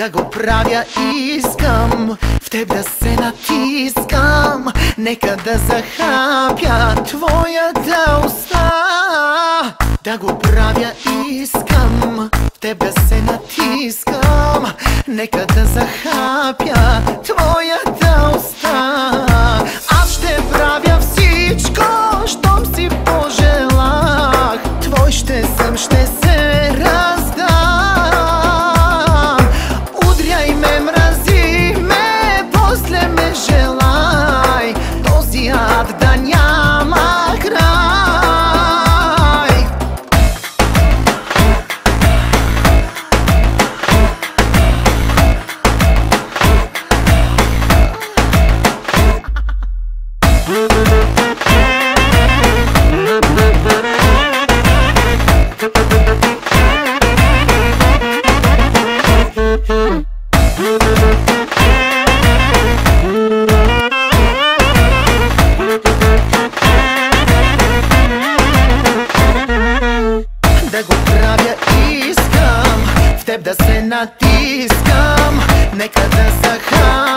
да го правя искам. В теб да се натискам. Нека да захапя твоята уста. Да го правя искам. В теб да се натискам. Нека да захапя твоята правя искам. В теб да се натискам. Нека да захапя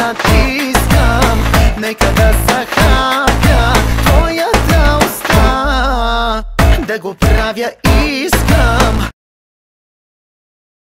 натискам Нека да захапя твоята уста Да го правя искам